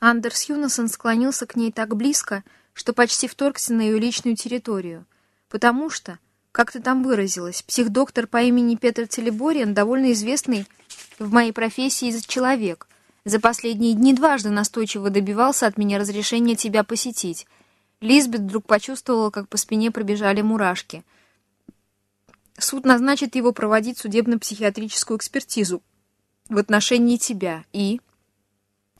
Андерс Юнасон склонился к ней так близко, что почти вторгся на ее личную территорию, потому что, как ты там выразилась, психдоктор по имени Петр Телебориан довольно известный в моей профессии человек. За последние дни дважды настойчиво добивался от меня разрешения тебя посетить. Лизбет вдруг почувствовала, как по спине пробежали мурашки. Суд назначит его проводить судебно-психиатрическую экспертизу в отношении тебя и...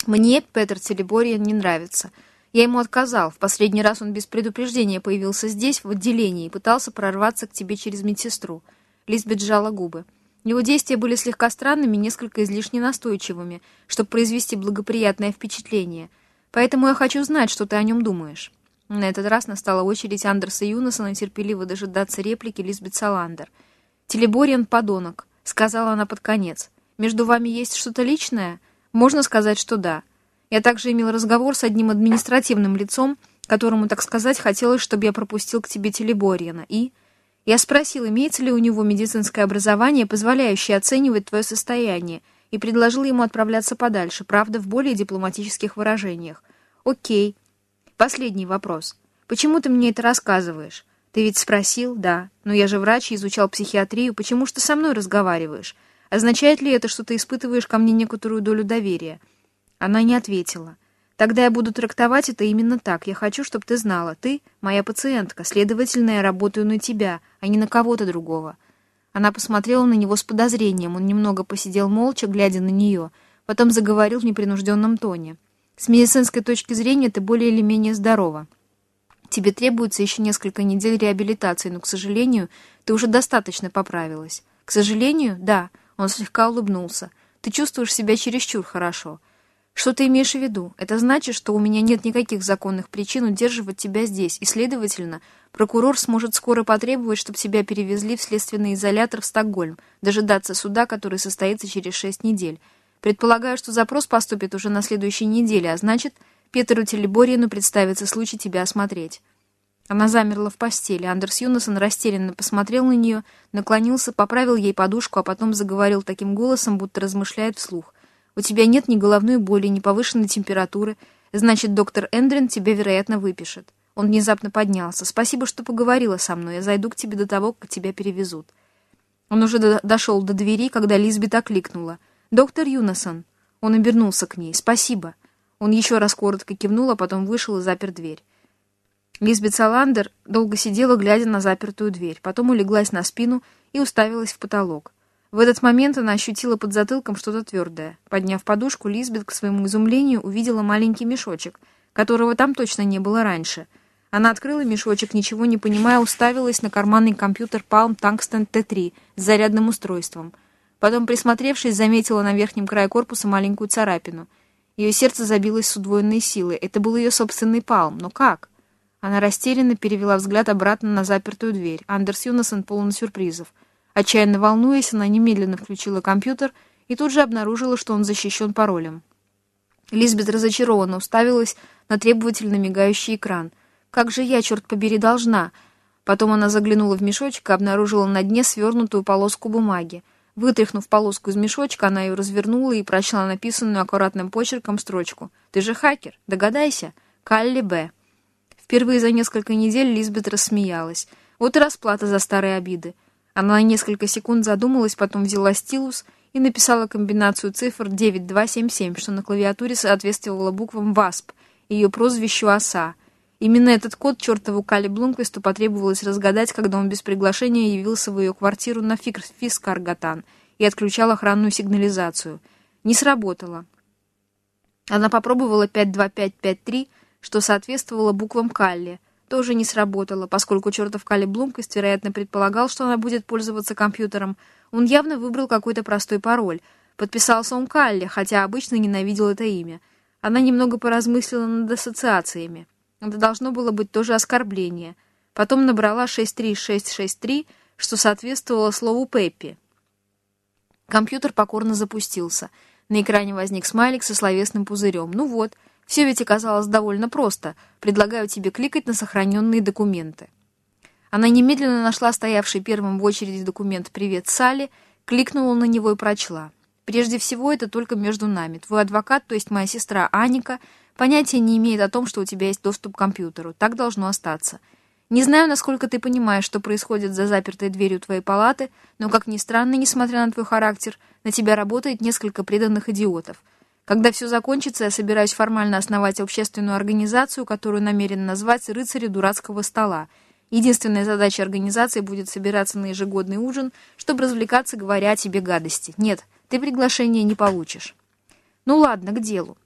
Мне Петр Телебориан не нравится. Я ему отказал. В последний раз он без предупреждения появился здесь, в отделении, и пытался прорваться к тебе через медсестру. Лизбет сжала губы. Его действия были слегка странными, несколько излишне настойчивыми, чтобы произвести благоприятное впечатление. Поэтому я хочу знать, что ты о нем думаешь. На этот раз настала очередь Андерса Юнасона терпеливо дожидаться реплики Лизбет Саландер. «Телебориан — подонок», — сказала она под конец. «Между вами есть что-то личное?» Можно сказать, что да. Я также имел разговор с одним административным лицом, которому, так сказать, хотелось, чтобы я пропустил к тебе Телеборьяна. И я спросил, имеется ли у него медицинское образование, позволяющее оценивать твое состояние, и предложил ему отправляться подальше, правда, в более дипломатических выражениях. Окей. Последний вопрос. Почему ты мне это рассказываешь? Ты ведь спросил, да. Но я же врач и изучал психиатрию. Почему же ты со мной разговариваешь? Означает ли это, что ты испытываешь ко мне некоторую долю доверия?» Она не ответила. «Тогда я буду трактовать это именно так. Я хочу, чтобы ты знала. Ты — моя пациентка, следовательно, я работаю на тебя, а не на кого-то другого». Она посмотрела на него с подозрением. Он немного посидел молча, глядя на нее. Потом заговорил в непринужденном тоне. «С медицинской точки зрения ты более или менее здорова. Тебе требуется еще несколько недель реабилитации, но, к сожалению, ты уже достаточно поправилась». «К сожалению, да». Он слегка улыбнулся. «Ты чувствуешь себя чересчур хорошо. Что ты имеешь в виду? Это значит, что у меня нет никаких законных причин удерживать тебя здесь, и, следовательно, прокурор сможет скоро потребовать, чтобы тебя перевезли в следственный изолятор в Стокгольм, дожидаться суда, который состоится через шесть недель. Предполагаю, что запрос поступит уже на следующей неделе, а значит, Петеру Телеборину представится случай тебя осмотреть». Она замерла в постели. Андерс Юнасон растерянно посмотрел на нее, наклонился, поправил ей подушку, а потом заговорил таким голосом, будто размышляет вслух. «У тебя нет ни головной боли, ни повышенной температуры. Значит, доктор Эндрин тебя, вероятно, выпишет». Он внезапно поднялся. «Спасибо, что поговорила со мной. Я зайду к тебе до того, как тебя перевезут». Он уже до дошел до двери, когда Лизбет окликнула. «Доктор Юнасон». Он обернулся к ней. «Спасибо». Он еще раз коротко кивнул, а потом вышел и запер дверь. Лизбет Саландер долго сидела, глядя на запертую дверь, потом улеглась на спину и уставилась в потолок. В этот момент она ощутила под затылком что-то твердое. Подняв подушку, Лизбет, к своему изумлению, увидела маленький мешочек, которого там точно не было раньше. Она открыла мешочек, ничего не понимая, уставилась на карманный компьютер Palm Tungsten T3 с зарядным устройством. Потом, присмотревшись, заметила на верхнем крае корпуса маленькую царапину. Ее сердце забилось с удвоенной силой. Это был ее собственный Palm. Но как? Она растерянно перевела взгляд обратно на запертую дверь. Андерс Юнасон полон сюрпризов. Отчаянно волнуясь, она немедленно включила компьютер и тут же обнаружила, что он защищен паролем. Лизбет разочарованно уставилась на требовательно мигающий экран. «Как же я, черт побери, должна?» Потом она заглянула в мешочек и обнаружила на дне свернутую полоску бумаги. Вытряхнув полоску из мешочка, она ее развернула и прочла написанную аккуратным почерком строчку. «Ты же хакер, догадайся? Калли Б». Впервые за несколько недель Лизбет рассмеялась. Вот и расплата за старые обиды. Она на несколько секунд задумалась, потом взяла стилус и написала комбинацию цифр 9277, что на клавиатуре соответствовало буквам ВАСП, ее прозвищу «Оса». Именно этот код чертову Кали Блумквисту потребовалось разгадать, когда он без приглашения явился в ее квартиру на Фискаргатан и отключал охранную сигнализацию. Не сработало. Она попробовала 52553, что соответствовало буквам Калли, тоже не сработало, поскольку чертов Калли Блумкость, вероятно, предполагал, что она будет пользоваться компьютером. Он явно выбрал какой-то простой пароль. Подписался он Калли, хотя обычно ненавидел это имя. Она немного поразмыслила над ассоциациями. Это должно было быть тоже оскорбление. Потом набрала 63663, что соответствовало слову «Пеппи». Компьютер покорно запустился. На экране возник смайлик со словесным пузырем. «Ну вот», все ведь оказалось довольно просто. Предлагаю тебе кликать на сохраненные документы. Она немедленно нашла стоявший первым в очереди документ «Привет, Салли», кликнула на него и прочла. Прежде всего, это только между нами. Твой адвокат, то есть моя сестра Аника, понятия не имеет о том, что у тебя есть доступ к компьютеру. Так должно остаться. Не знаю, насколько ты понимаешь, что происходит за запертой дверью твоей палаты, но, как ни странно, несмотря на твой характер, на тебя работает несколько преданных идиотов. Когда все закончится, я собираюсь формально основать общественную организацию, которую намерен назвать «Рыцари дурацкого стола». Единственная задача организации будет собираться на ежегодный ужин, чтобы развлекаться, говоря о тебе гадости. Нет, ты приглашение не получишь. Ну ладно, к делу.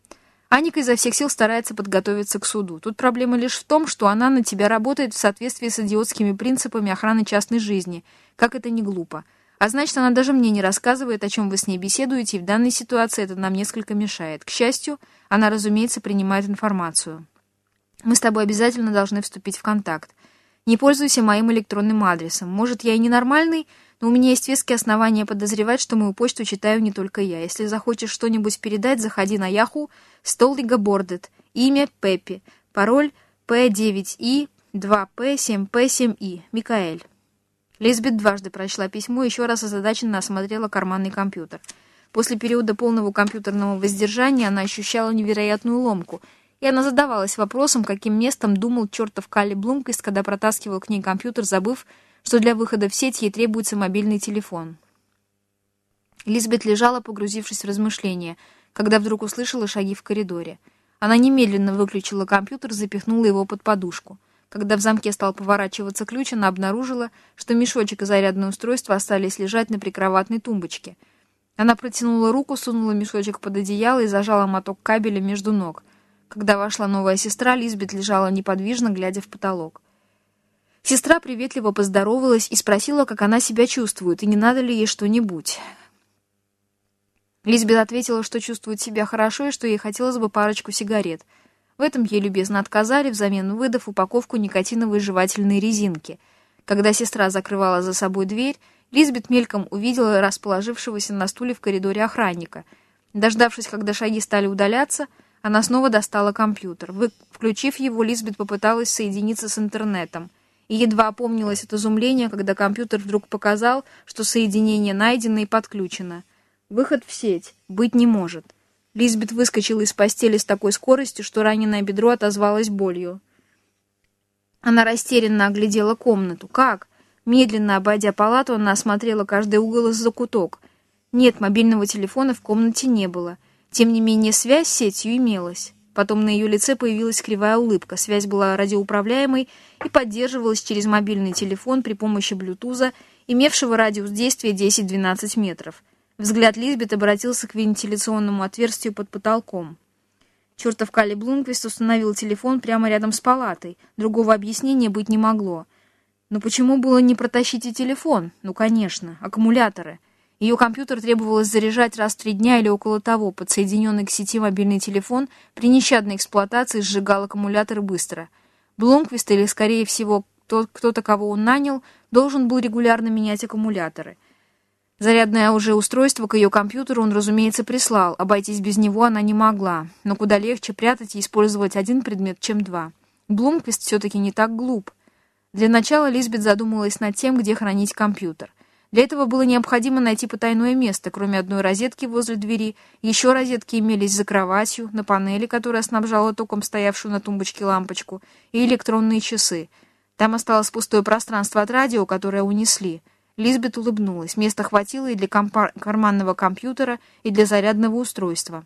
Аника изо всех сил старается подготовиться к суду. Тут проблема лишь в том, что она на тебя работает в соответствии с идиотскими принципами охраны частной жизни. Как это не глупо. А значит, она даже мне не рассказывает, о чем вы с ней беседуете, и в данной ситуации это нам несколько мешает. К счастью, она, разумеется, принимает информацию. Мы с тобой обязательно должны вступить в контакт. Не пользуйся моим электронным адресом. Может, я и ненормальный, но у меня есть веские основания подозревать, что мою почту читаю не только я. Если захочешь что-нибудь передать, заходи на Яху Столлига Бордет. Имя Пеппи. Пароль P9И 2P7P7И. Микаэль. Лизбет дважды прочла письмо еще раз озадаченно осмотрела карманный компьютер. После периода полного компьютерного воздержания она ощущала невероятную ломку, и она задавалась вопросом, каким местом думал чертов Калли Блумквист, когда протаскивал к ней компьютер, забыв, что для выхода в сеть ей требуется мобильный телефон. Лизбет лежала, погрузившись в размышления — когда вдруг услышала шаги в коридоре. Она немедленно выключила компьютер, запихнула его под подушку. Когда в замке стал поворачиваться ключ, она обнаружила, что мешочек и зарядное устройство остались лежать на прикроватной тумбочке. Она протянула руку, сунула мешочек под одеяло и зажала моток кабеля между ног. Когда вошла новая сестра, Лизбет лежала неподвижно, глядя в потолок. Сестра приветливо поздоровалась и спросила, как она себя чувствует, и не надо ли ей что-нибудь. Лизбет ответила, что чувствует себя хорошо и что ей хотелось бы парочку сигарет. В этом ей любезно отказали, взамен выдав упаковку никотиновой жевательной резинки. Когда сестра закрывала за собой дверь, Лизбет мельком увидела расположившегося на стуле в коридоре охранника. Дождавшись, когда шаги стали удаляться, она снова достала компьютер. Включив его, Лизбет попыталась соединиться с интернетом. И едва опомнилась от изумления, когда компьютер вдруг показал, что соединение найдено и подключено. Выход в сеть. Быть не может. Лизбет выскочила из постели с такой скоростью, что раненое бедро отозвалось болью. Она растерянно оглядела комнату. Как? Медленно обойдя палату, она осмотрела каждый угол и закуток. Нет, мобильного телефона в комнате не было. Тем не менее, связь с сетью имелась. Потом на ее лице появилась кривая улыбка. Связь была радиоуправляемой и поддерживалась через мобильный телефон при помощи блютуза, имевшего радиус действия 10-12 метров. Взгляд Лизбет обратился к вентиляционному отверстию под потолком. Чертов Калли Блумквист установил телефон прямо рядом с палатой. Другого объяснения быть не могло. Но почему было не протащить и телефон? Ну, конечно, аккумуляторы. Ее компьютер требовалось заряжать раз в три дня или около того. Подсоединенный к сети мобильный телефон при нещадной эксплуатации сжигал аккумуляторы быстро. Блумквист, или, скорее всего, тот, кто-то, кого он нанял, должен был регулярно менять аккумуляторы — Зарядное уже устройство к ее компьютеру он, разумеется, прислал. Обойтись без него она не могла. Но куда легче прятать и использовать один предмет, чем два. Блумквист все-таки не так глуп. Для начала Лизбет задумалась над тем, где хранить компьютер. Для этого было необходимо найти потайное место. Кроме одной розетки возле двери, еще розетки имелись за кроватью, на панели, которая снабжала током стоявшую на тумбочке лампочку, и электронные часы. Там осталось пустое пространство от радио, которое унесли. Лизбет улыбнулась. Места хватило и для карманного компьютера, и для зарядного устройства.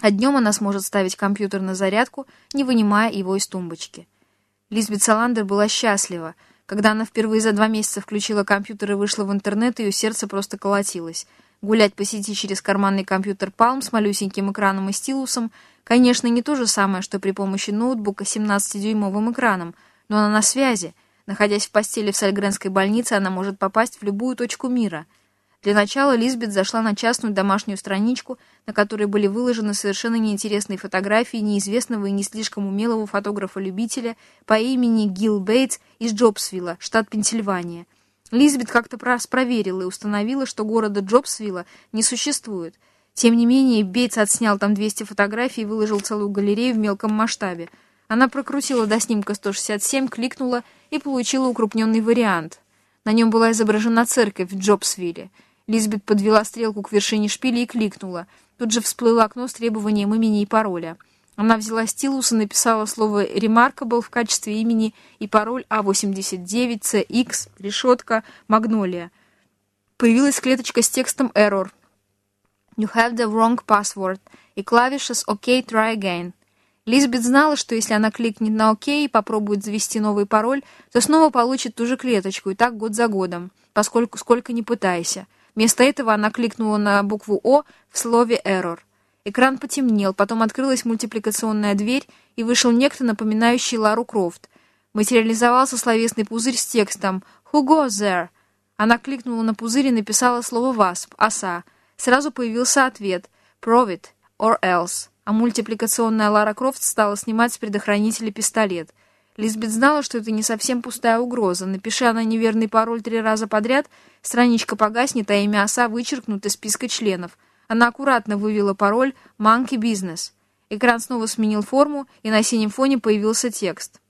А днем она сможет ставить компьютер на зарядку, не вынимая его из тумбочки. Лизбет Саландер была счастлива. Когда она впервые за два месяца включила компьютер и вышла в интернет, ее сердце просто колотилось. Гулять по сети через карманный компьютер Palm с малюсеньким экраном и стилусом, конечно, не то же самое, что при помощи ноутбука с 17-дюймовым экраном, но она на связи — Находясь в постели в Сальгренской больнице, она может попасть в любую точку мира. Для начала Лизбет зашла на частную домашнюю страничку, на которой были выложены совершенно неинтересные фотографии неизвестного и не слишком умелого фотографа-любителя по имени Гил Бейтс из Джобсвилла, штат Пенсильвания. Лизбет как-то раз проверила и установила, что города Джобсвилла не существует. Тем не менее, Бейтс отснял там 200 фотографий и выложил целую галерею в мелком масштабе. Она прокрутила до снимка 167, кликнула и получила укрупненный вариант. На нем была изображена церковь в Джобсвилле. Лизбет подвела стрелку к вершине шпиля и кликнула. Тут же всплыло окно с требованием имени и пароля. Она взяла стилус и написала слово «remarkable» в качестве имени и пароль А89CX, решетка, магнолия. Появилась клеточка с текстом «error». «You have the wrong password» и клавиша с «OK, try again». Лизбет знала, что если она кликнет на «Ок» и попробует завести новый пароль, то снова получит ту же клеточку, и так год за годом, поскольку сколько ни пытайся. Вместо этого она кликнула на букву «О» в слове «Error». Экран потемнел, потом открылась мультипликационная дверь, и вышел некто, напоминающий Лару Крофт. Материализовался словесный пузырь с текстом «Who goes there?». Она кликнула на пузырь и написала слово «wasp» — «оса». Сразу появился ответ «Prove it» or else а мультипликационная Лара Крофт стала снимать с предохранителя пистолет. Лизбет знала, что это не совсем пустая угроза. Напиши она неверный пароль три раза подряд, страничка погаснет, а имя оса вычеркнут из списка членов. Она аккуратно вывела пароль «Monkey Business». Экран снова сменил форму, и на синем фоне появился текст.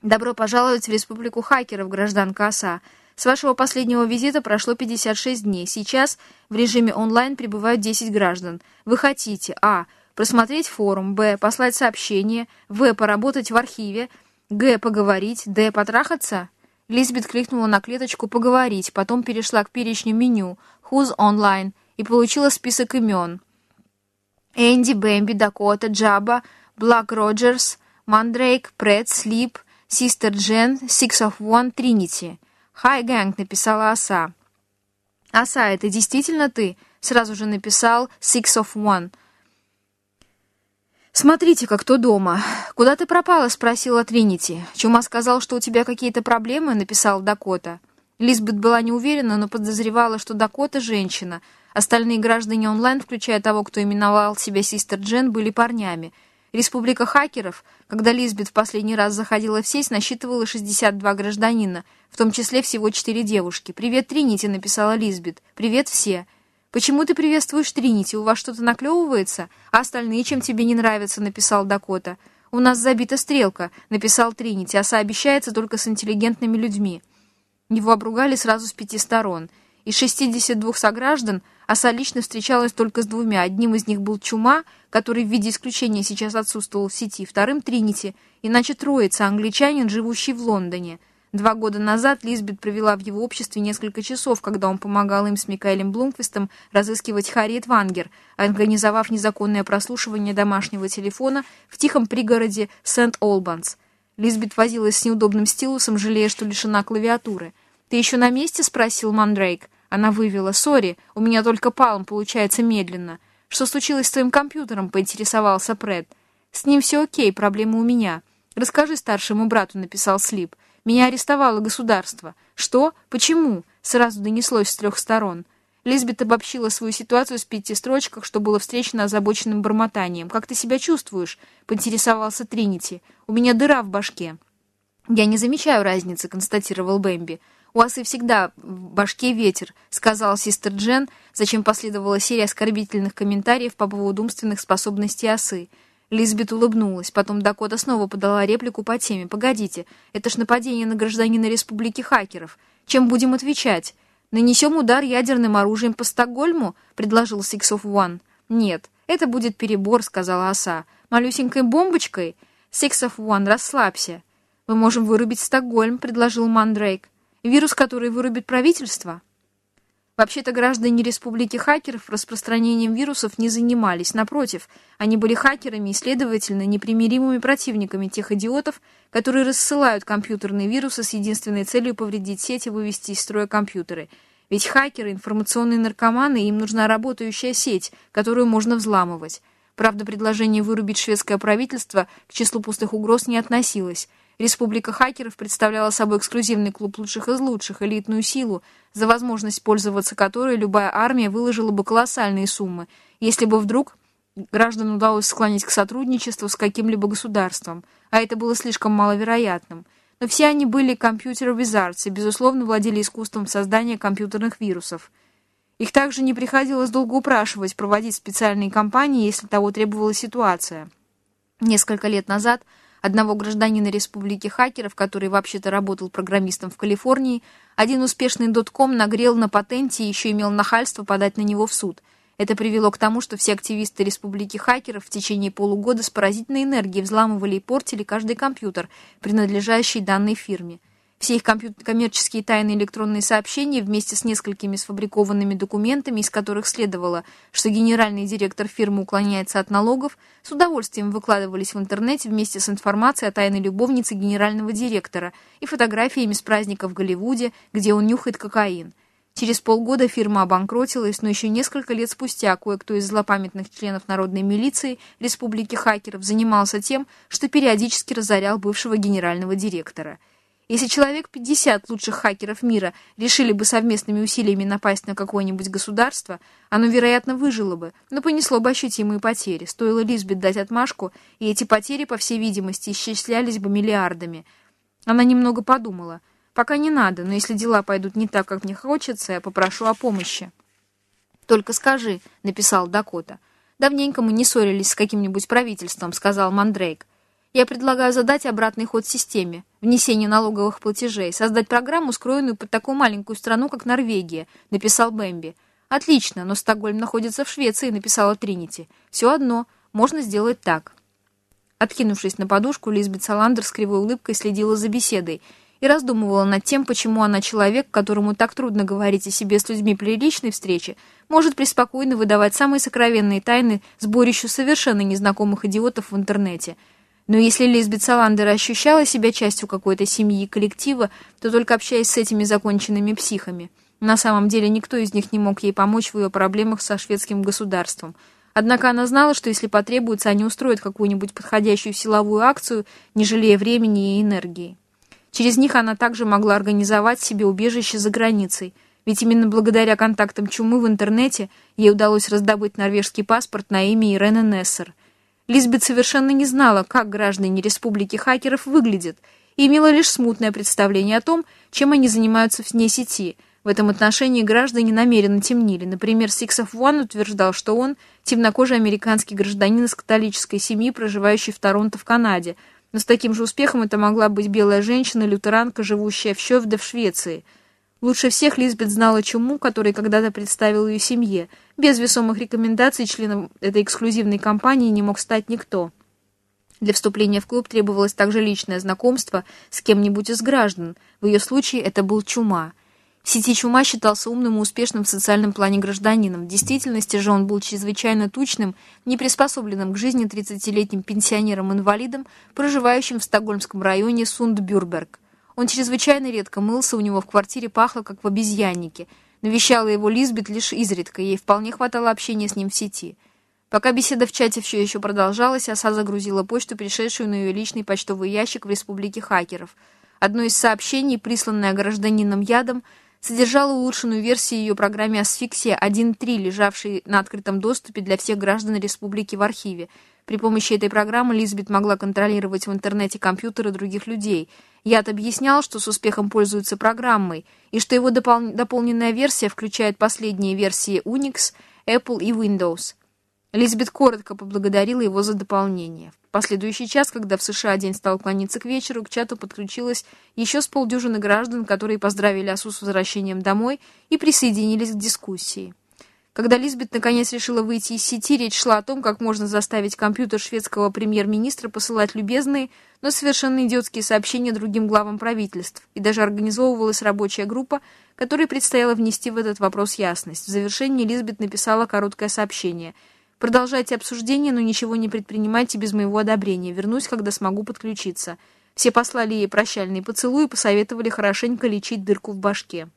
«Добро пожаловать в Республику хакеров, гражданка оса. С вашего последнего визита прошло 56 дней. Сейчас в режиме онлайн прибывают 10 граждан. Вы хотите а просмотреть форум, б. послать сообщение, в. поработать в архиве, г. поговорить, д. потрахаться? Лизбет кликнула на клеточку «Поговорить», потом перешла к перечню меню «Who's online» и получила список имен. Энди, Бэмби, Дакота, Джаба, Блак Роджерс, Мандрейк, Пред, Слип, Систер Джен, Six of One, Тринити. «Хай, Гэнг», — написала Оса. «Оса, это действительно ты?» — сразу же написал Six of One. «Смотрите-ка, кто дома. Куда ты пропала?» — спросила Тринити. «Чума сказал, что у тебя какие-то проблемы?» — написал Дакота. Лизбет была не уверена, но подозревала, что Дакота — женщина. Остальные граждане онлайн, включая того, кто именовал себя Систер Джен, были парнями. Республика хакеров, когда Лизбет в последний раз заходила в сеть, насчитывала 62 гражданина, в том числе всего 4 девушки. «Привет, Тринити», — написала Лизбет. «Привет все». «Почему ты приветствуешь Тринити? У вас что-то наклевывается? А остальные чем тебе не нравятся?» — написал Дакота. «У нас забита стрелка», — написал Тринити. «Оса обещается только с интеллигентными людьми». Его обругали сразу с пяти сторон. Из 62 сограждан Оса лично встречалась только с двумя. Одним из них был Чума, который в виде исключения сейчас отсутствовал в сети, вторым — Тринити, иначе троица, англичанин, живущий в Лондоне — Два года назад Лизбет провела в его обществе несколько часов, когда он помогал им с Микаэлем Блумквистом разыскивать Харриет Вангер, организовав незаконное прослушивание домашнего телефона в тихом пригороде Сент-Олбанс. Лизбет возилась с неудобным стилусом, жалея, что лишена клавиатуры. «Ты еще на месте?» — спросил Мандрейк. Она вывела. «Sorry, у меня только Palm, получается медленно». «Что случилось с твоим компьютером?» — поинтересовался Пред. «С ним все окей, проблема у меня». «Расскажи старшему брату», — написал Слип. Меня арестовало государство. Что? Почему? Сразу донеслось с трех сторон. Лизбет обобщила свою ситуацию с пяти строчках, что было встречено озабоченным бормотанием. «Как ты себя чувствуешь?» — поинтересовался Тринити. «У меня дыра в башке». «Я не замечаю разницы», — констатировал Бэмби. «У осы всегда в башке ветер», — сказал сестер Джен, зачем последовала серия оскорбительных комментариев по поводу умственных способностей осы. Лизбет улыбнулась. Потом Дакота снова подала реплику по теме. «Погодите, это ж нападение на гражданина Республики Хакеров. Чем будем отвечать? Нанесем удар ядерным оружием по Стокгольму?» — предложил Six of One. «Нет, это будет перебор», — сказала Оса. «Малюсенькой бомбочкой?» «Six of One, расслабься». «Мы можем вырубить Стокгольм», — предложил Мандрейк. «Вирус, который вырубит правительство?» Вообще-то граждане Республики Хакеров распространением вирусов не занимались. Напротив, они были хакерами и, следовательно, непримиримыми противниками тех идиотов, которые рассылают компьютерные вирусы с единственной целью повредить сеть и вывести из строя компьютеры. Ведь хакеры, информационные наркоманы, им нужна работающая сеть, которую можно взламывать. Правда, предложение вырубить шведское правительство к числу пустых угроз не относилось – Республика хакеров представляла собой эксклюзивный клуб лучших из лучших, элитную силу, за возможность пользоваться которой любая армия выложила бы колоссальные суммы, если бы вдруг граждан удалось склонить к сотрудничеству с каким-либо государством, а это было слишком маловероятным. Но все они были компьютер-визардцы и, безусловно, владели искусством создания компьютерных вирусов. Их также не приходилось долго упрашивать проводить специальные кампании, если того требовала ситуация. Несколько лет назад одного гражданина Республики Хакеров, который вообще-то работал программистом в Калифорнии, один успешный дотком нагрел на патенте и еще имел нахальство подать на него в суд. Это привело к тому, что все активисты Республики Хакеров в течение полугода с поразительной энергией взламывали и портили каждый компьютер, принадлежащий данной фирме. Все их коммерческие тайные электронные сообщения вместе с несколькими сфабрикованными документами, из которых следовало, что генеральный директор фирмы уклоняется от налогов, с удовольствием выкладывались в интернете вместе с информацией о тайной любовнице генерального директора и фотографиями с праздника в Голливуде, где он нюхает кокаин. Через полгода фирма обанкротилась, но еще несколько лет спустя кое-кто из злопамятных членов народной милиции Республики Хакеров занимался тем, что периодически разорял бывшего генерального директора – если человек 50 лучших хакеров мира решили бы совместными усилиями напасть на какое-нибудь государство, оно, вероятно, выжило бы, но понесло бы ощутимые потери. Стоило Лизбет дать отмашку, и эти потери, по всей видимости, исчислялись бы миллиардами. Она немного подумала. «Пока не надо, но если дела пойдут не так, как мне хочется, я попрошу о помощи». «Только скажи», — написал Дакота. «Давненько мы не ссорились с каким-нибудь правительством», — сказал Мандрейк. Я предлагаю задать обратный ход системе, внесение налоговых платежей, создать программу, скроенную под такую маленькую страну, как Норвегия, написал Бэмби. Отлично, но Стокгольм находится в Швеции, написала Тринити. Все одно, можно сделать так. Откинувшись на подушку, Лизбет Саландер с кривой улыбкой следила за беседой и раздумывала над тем, почему она человек, которому так трудно говорить о себе с людьми при личной встрече, может преспокойно выдавать самые сокровенные тайны сборищу совершенно незнакомых идиотов в интернете – но если Лизбет Саландер ощущала себя частью какой-то семьи коллектива, то только общаясь с этими законченными психами. На самом деле никто из них не мог ей помочь в ее проблемах со шведским государством. Однако она знала, что если потребуется, они устроят какую-нибудь подходящую силовую акцию, не жалея времени и энергии. Через них она также могла организовать себе убежище за границей, ведь именно благодаря контактам чумы в интернете ей удалось раздобыть норвежский паспорт на имя Ирены Нессер – Лизбет совершенно не знала, как граждане Республики Хакеров выглядят, и имела лишь смутное представление о том, чем они занимаются вне сети. В этом отношении граждане намеренно темнили. Например, Сиксов Ван утверждал, что он темнокожий американский гражданин из католической семьи, проживающий в Торонто в Канаде. Но с таким же успехом это могла быть белая женщина-лютеранка, живущая в Щевде в Швеции – Лучше всех Лизбет знала чуму, который когда-то представил ее семье. Без весомых рекомендаций членом этой эксклюзивной компании не мог стать никто. Для вступления в клуб требовалось также личное знакомство с кем-нибудь из граждан. В ее случае это был Чума. В сети Чума считался умным и успешным в социальном плане гражданином. В действительности же он был чрезвычайно тучным, неприспособленным к жизни 30-летним пенсионером-инвалидом, проживающим в стокгольмском районе Сундбюрберг. Он чрезвычайно редко мылся, у него в квартире пахло, как в обезьяннике. Навещала его Лизбет лишь изредка, ей вполне хватало общения с ним в сети. Пока беседа в чате все еще продолжалась, Оса загрузила почту, пришедшую на ее личный почтовый ящик в Республике Хакеров. Одно из сообщений, присланное гражданином Ядом, содержало улучшенную версию ее программы «Асфиксия 1.3», лежавшей на открытом доступе для всех граждан Республики в архиве. При помощи этой программы Лизбет могла контролировать в интернете компьютеры других людей — Яд объяснял, что с успехом пользуется программой, и что его допол дополненная версия включает последние версии Unix, Apple и Windows. Лизбет коротко поблагодарила его за дополнение. Последующий час, когда в США день стал клониться к вечеру, к чату подключилось еще с полдюжины граждан, которые поздравили Асу с возвращением домой и присоединились к дискуссии. Когда Лизбет наконец решила выйти из сети, речь шла о том, как можно заставить компьютер шведского премьер-министра посылать любезные, но совершенно идиотские сообщения другим главам правительств, и даже организовывалась рабочая группа, которой предстояло внести в этот вопрос ясность. В завершении Лизбет написала короткое сообщение. «Продолжайте обсуждение, но ничего не предпринимайте без моего одобрения. Вернусь, когда смогу подключиться». Все послали ей прощальный поцелуй и посоветовали хорошенько лечить дырку в башке.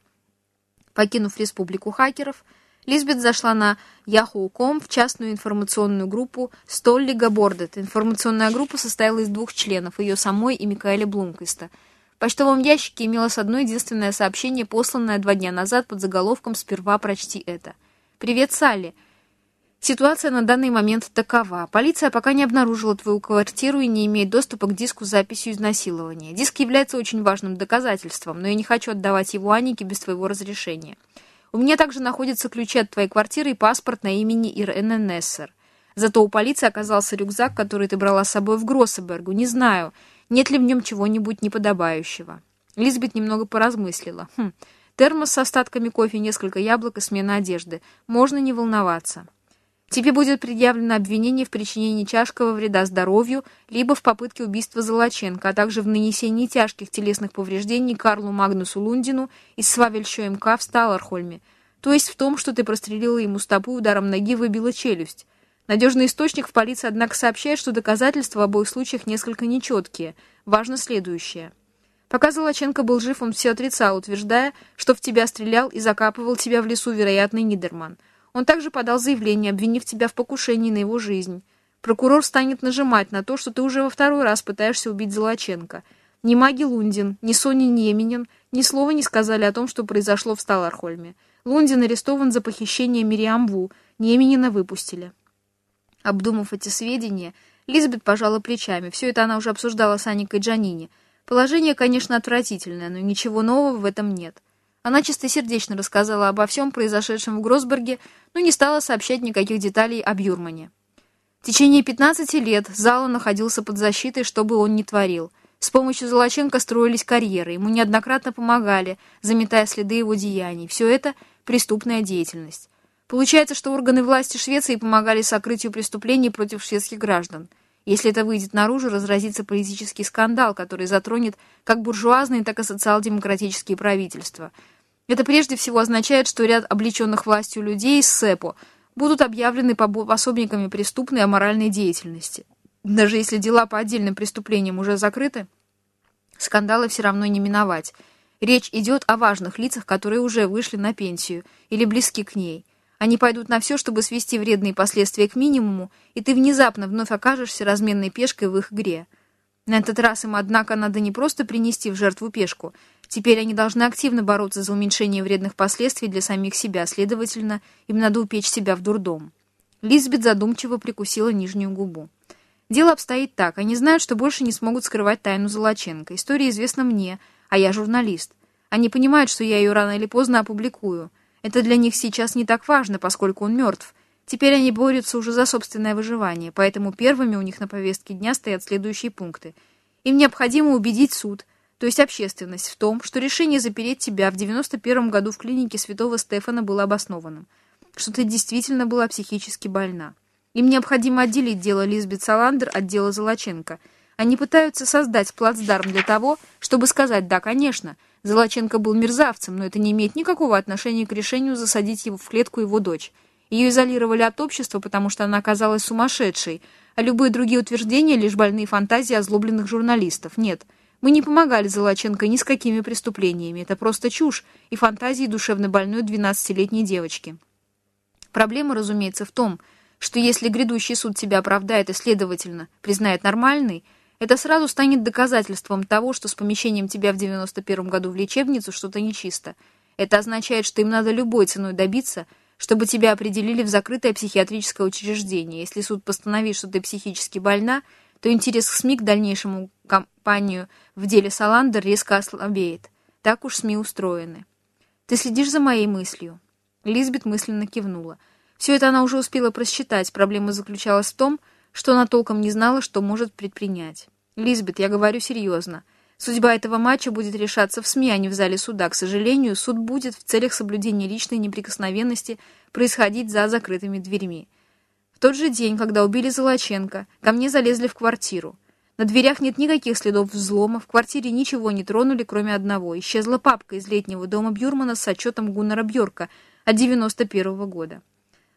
Покинув республику хакеров, Лизбет зашла на Yahoo.com в частную информационную группу Столлига Бордет. Информационная группа состояла из двух членов, ее самой и Микаэля Блумквиста. В почтовом ящике имелось одно единственное сообщение, посланное два дня назад под заголовком «Сперва прочти это». «Привет, Салли. Ситуация на данный момент такова. Полиция пока не обнаружила твою квартиру и не имеет доступа к диску с записью изнасилования. Диск является очень важным доказательством, но я не хочу отдавать его Анике без твоего разрешения». У меня также находятся ключи от твоей квартиры и паспорт на имени Ирены Нессер. Зато у полиции оказался рюкзак, который ты брала с собой в Гроссебергу. Не знаю, нет ли в нем чего-нибудь неподобающего. Лизбет немного поразмыслила. Хм, термос с остатками кофе, несколько яблок и смена одежды. Можно не волноваться. Тебе будет предъявлено обвинение в причинении тяжкого вреда здоровью, либо в попытке убийства Золоченко, а также в нанесении тяжких телесных повреждений Карлу Магнусу Лундину из Свавельщо МК в Сталархольме, то есть в том, что ты прострелила ему стопу ударом ноги выбила челюсть. Надежный источник в полиции, однако, сообщает, что доказательства в обоих случаях несколько нечеткие. Важно следующее. Пока Золоченко был жив, он все отрицал, утверждая, что в тебя стрелял и закапывал тебя в лесу вероятный Нидерман. Он также подал заявление, обвинив тебя в покушении на его жизнь. Прокурор станет нажимать на то, что ты уже во второй раз пытаешься убить Золоченко. Ни Маги Лундин, ни Соня Неменин ни слова не сказали о том, что произошло в Сталархольме. Лундин арестован за похищение Мириам Ву, Неменина выпустили. Обдумав эти сведения, Лизбет пожала плечами. Все это она уже обсуждала с Аникой Джанини. Положение, конечно, отвратительное, но ничего нового в этом нет. Она чистосердечно рассказала обо всем произошедшем в Гросберге, но не стала сообщать никаких деталей об Юрмане. В течение 15 лет Зала находился под защитой, что бы он ни творил. С помощью Золоченко строились карьеры, ему неоднократно помогали, заметая следы его деяний. Все это – преступная деятельность. Получается, что органы власти Швеции помогали сокрытию преступлений против шведских граждан. Если это выйдет наружу, разразится политический скандал, который затронет как буржуазные, так и социал-демократические правительства. Это прежде всего означает, что ряд облеченных властью людей из СЭПО будут объявлены пособниками преступной и аморальной деятельности. Даже если дела по отдельным преступлениям уже закрыты, скандалы все равно не миновать. Речь идет о важных лицах, которые уже вышли на пенсию или близки к ней – они пойдут на все, чтобы свести вредные последствия к минимуму, и ты внезапно вновь окажешься разменной пешкой в их игре. На этот раз им, однако, надо не просто принести в жертву пешку. Теперь они должны активно бороться за уменьшение вредных последствий для самих себя, следовательно, им надо упечь себя в дурдом. Лизбет задумчиво прикусила нижнюю губу. Дело обстоит так. Они знают, что больше не смогут скрывать тайну Золоченко. История известна мне, а я журналист. Они понимают, что я ее рано или поздно опубликую. Это для них сейчас не так важно, поскольку он мертв. Теперь они борются уже за собственное выживание, поэтому первыми у них на повестке дня стоят следующие пункты. Им необходимо убедить суд, то есть общественность, в том, что решение запереть тебя в 91 году в клинике святого Стефана было обоснованным, что ты действительно была психически больна. Им необходимо отделить дело Лизбет Саландер от дела Золоченко. Они пытаются создать плацдарм для того, чтобы сказать «да, конечно», Золоченко был мерзавцем, но это не имеет никакого отношения к решению засадить его в клетку его дочь. Ее изолировали от общества, потому что она оказалась сумасшедшей, а любые другие утверждения — лишь больные фантазии озлобленных журналистов. Нет, мы не помогали Золоченко ни с какими преступлениями. Это просто чушь и фантазии душевно больной 12-летней девочки. Проблема, разумеется, в том, что если грядущий суд тебя оправдает и, следовательно, признает нормальной, это сразу станет доказательством того, что с помещением тебя в 91 году в лечебницу что-то нечисто. Это означает, что им надо любой ценой добиться, чтобы тебя определили в закрытое психиатрическое учреждение. Если суд постановит, что ты психически больна, то интерес к СМИ к дальнейшему кампанию в деле Саландер резко ослабеет. Так уж СМИ устроены. Ты следишь за моей мыслью?» Лизбет мысленно кивнула. Все это она уже успела просчитать. Проблема заключалась в том, что она толком не знала, что может предпринять. «Лизбет, я говорю серьезно. Судьба этого матча будет решаться в СМИ, а не в зале суда. К сожалению, суд будет в целях соблюдения личной неприкосновенности происходить за закрытыми дверьми. В тот же день, когда убили Золоченко, ко мне залезли в квартиру. На дверях нет никаких следов взлома, в квартире ничего не тронули, кроме одного. Исчезла папка из летнего дома Бюрмана с отчетом Гуннара Бьорка от 91 -го года.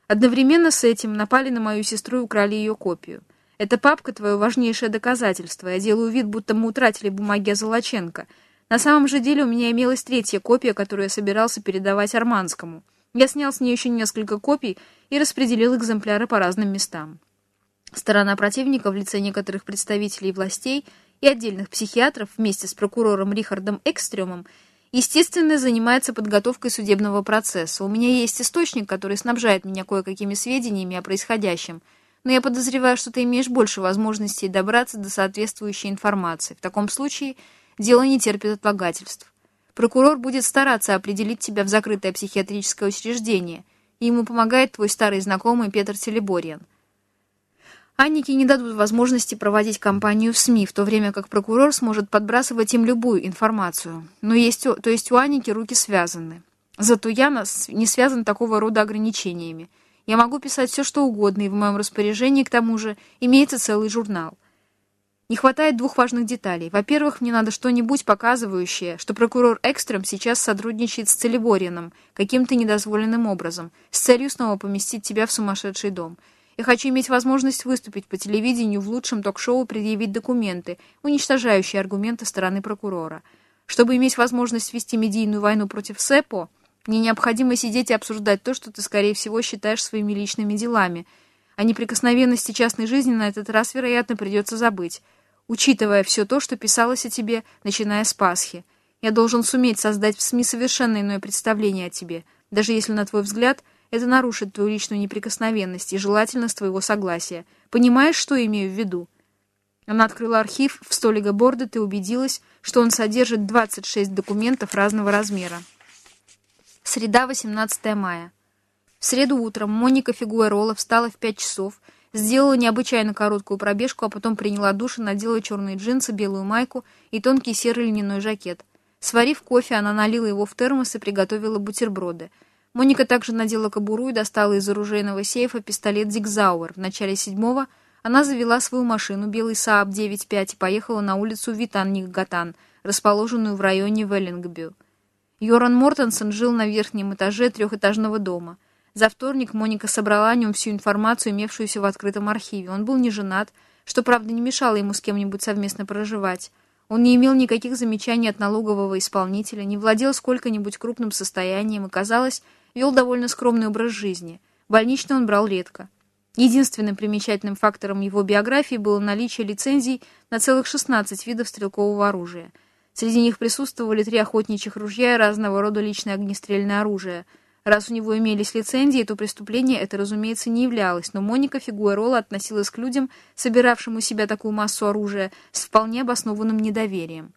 Одновременно с этим напали на мою сестру и украли ее копию. Эта папка — твое важнейшее доказательство. Я делаю вид, будто мы утратили бумаги Золоченко. На самом же деле у меня имелась третья копия, которую я собирался передавать Арманскому. Я снял с нее еще несколько копий и распределил экземпляры по разным местам. Сторона противника в лице некоторых представителей властей и отдельных психиатров вместе с прокурором Рихардом Экстрёмом Естественно, занимается подготовкой судебного процесса. У меня есть источник, который снабжает меня кое-какими сведениями о происходящем, но я подозреваю, что ты имеешь больше возможностей добраться до соответствующей информации. В таком случае дело не терпит отлагательств. Прокурор будет стараться определить тебя в закрытое психиатрическое учреждение, и ему помогает твой старый знакомый Петр Телеборьян. Аннике не дадут возможности проводить кампанию в СМИ, в то время как прокурор сможет подбрасывать им любую информацию. Но есть, то есть у Анники руки связаны. Зато я не связан такого рода ограничениями. Я могу писать все, что угодно, и в моем распоряжении, к тому же, имеется целый журнал. Не хватает двух важных деталей. Во-первых, мне надо что-нибудь показывающее, что прокурор Экстрем сейчас сотрудничает с Целеборианом каким-то недозволенным образом, с целью снова поместить тебя в сумасшедший дом. Я хочу иметь возможность выступить по телевидению в лучшем ток-шоу предъявить документы, уничтожающие аргументы стороны прокурора. Чтобы иметь возможность вести медийную войну против СЭПО, мне необходимо сидеть и обсуждать то, что ты, скорее всего, считаешь своими личными делами. О неприкосновенности частной жизни на этот раз, вероятно, придется забыть, учитывая все то, что писалось о тебе, начиная с Пасхи. Я должен суметь создать в СМИ совершенно иное представление о тебе, даже если, на твой взгляд, это нарушит твою личную неприкосновенность и желательно с твоего согласия. Понимаешь, что имею в виду?» Она открыла архив в столига Бордет и убедилась, что он содержит 26 документов разного размера. Среда, 18 мая. В среду утром Моника Фигуэрола встала в 5 часов, сделала необычайно короткую пробежку, а потом приняла душ и надела черные джинсы, белую майку и тонкий серый льняной жакет. Сварив кофе, она налила его в термос и приготовила бутерброды — Моника также надела кобуру и достала из оружейного сейфа пистолет «Зигзауэр». В начале седьмого она завела свою машину, белый Saab 9.5, и поехала на улицу Витан-Ниггатан, расположенную в районе Веллингбю. Йоран Мортенсон жил на верхнем этаже трехэтажного дома. За вторник Моника собрала о нем всю информацию, имевшуюся в открытом архиве. Он был не женат, что, правда, не мешало ему с кем-нибудь совместно проживать. Он не имел никаких замечаний от налогового исполнителя, не владел сколько-нибудь крупным состоянием и, казалось, вел довольно скромный образ жизни. Больничный он брал редко. Единственным примечательным фактором его биографии было наличие лицензий на целых 16 видов стрелкового оружия. Среди них присутствовали три охотничьих ружья и разного рода личное огнестрельное оружие. Раз у него имелись лицензии, то преступление это, разумеется, не являлось, но Моника Фигуэрола относилась к людям, собиравшим у себя такую массу оружия, с вполне обоснованным недоверием.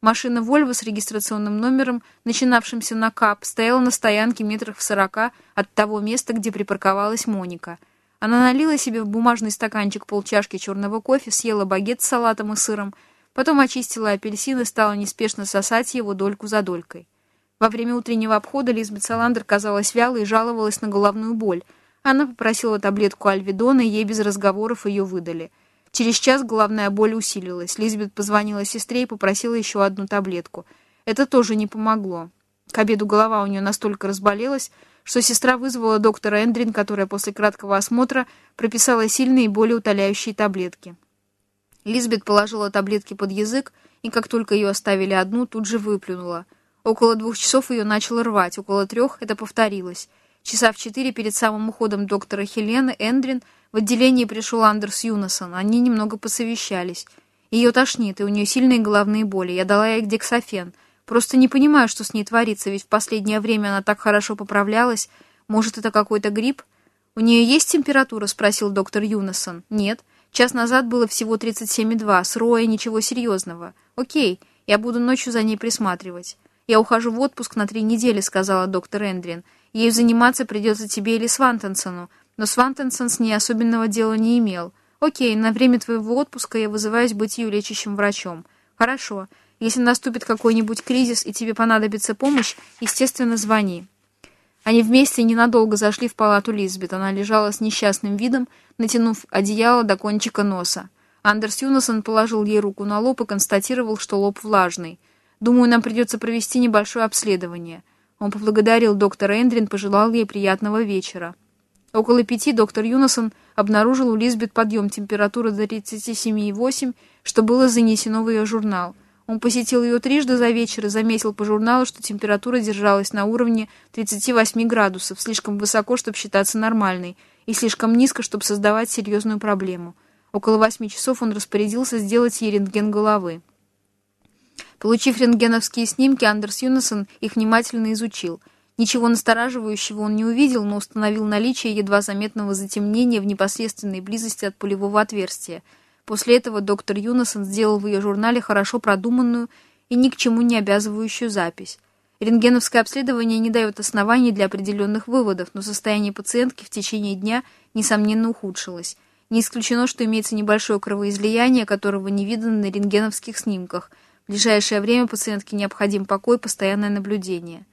Машина «Вольво» с регистрационным номером, начинавшимся на КАП, стояла на стоянке метрах в сорока от того места, где припарковалась Моника. Она налила себе в бумажный стаканчик полчашки черного кофе, съела багет с салатом и сыром, потом очистила апельсин и стала неспешно сосать его дольку за долькой. Во время утреннего обхода Лизбет Саландер казалась вялой и жаловалась на головную боль. Она попросила таблетку альведона, и ей без разговоров ее выдали — Через час головная боль усилилась. Лизбет позвонила сестре и попросила еще одну таблетку. Это тоже не помогло. К обеду голова у нее настолько разболелась, что сестра вызвала доктора Эндрин, которая после краткого осмотра прописала сильные болеутоляющие таблетки. Лизбет положила таблетки под язык, и как только ее оставили одну, тут же выплюнула. Около двух часов ее начало рвать, около трех это повторилось. Часа в четыре перед самым уходом доктора Хелены Эндрин в отделении пришел Андерс Юнасон. Они немного посовещались. Ее тошнит, и у нее сильные головные боли. Я дала ей дексофен. Просто не понимаю, что с ней творится, ведь в последнее время она так хорошо поправлялась. Может, это какой-то грипп? «У нее есть температура?» — спросил доктор Юнасон. «Нет. Час назад было всего 37,2. С Роя ничего серьезного. Окей, я буду ночью за ней присматривать». «Я ухожу в отпуск на три недели», — сказала доктор Эндрин. «Ею заниматься придется тебе или Свантенсону, но Свантенсон с ней особенного дела не имел. Окей, на время твоего отпуска я вызываюсь быть ее лечащим врачом. Хорошо. Если наступит какой-нибудь кризис и тебе понадобится помощь, естественно, звони. Они вместе ненадолго зашли в палату Лизбет. Она лежала с несчастным видом, натянув одеяло до кончика носа. Андерс Юнасон положил ей руку на лоб и констатировал, что лоб влажный. «Думаю, нам придется провести небольшое обследование». Он поблагодарил доктора Эндрин, пожелал ей приятного вечера. Около пяти доктор Юнасон обнаружил у Лизбет подъем температуры до 37,8, что было занесено в ее журнал. Он посетил ее трижды за вечер и заметил по журналу, что температура держалась на уровне 38 градусов, слишком высоко, чтобы считаться нормальной, и слишком низко, чтобы создавать серьезную проблему. Около восьми часов он распорядился сделать ей рентген головы. Получив рентгеновские снимки, Андерс Юнасон их внимательно изучил – Ничего настораживающего он не увидел, но установил наличие едва заметного затемнения в непосредственной близости от пулевого отверстия. После этого доктор Юнасон сделал в ее журнале хорошо продуманную и ни к чему не обязывающую запись. Рентгеновское обследование не дает оснований для определенных выводов, но состояние пациентки в течение дня, несомненно, ухудшилось. Не исключено, что имеется небольшое кровоизлияние, которого не видно на рентгеновских снимках. В ближайшее время пациентке необходим покой и постоянное наблюдение.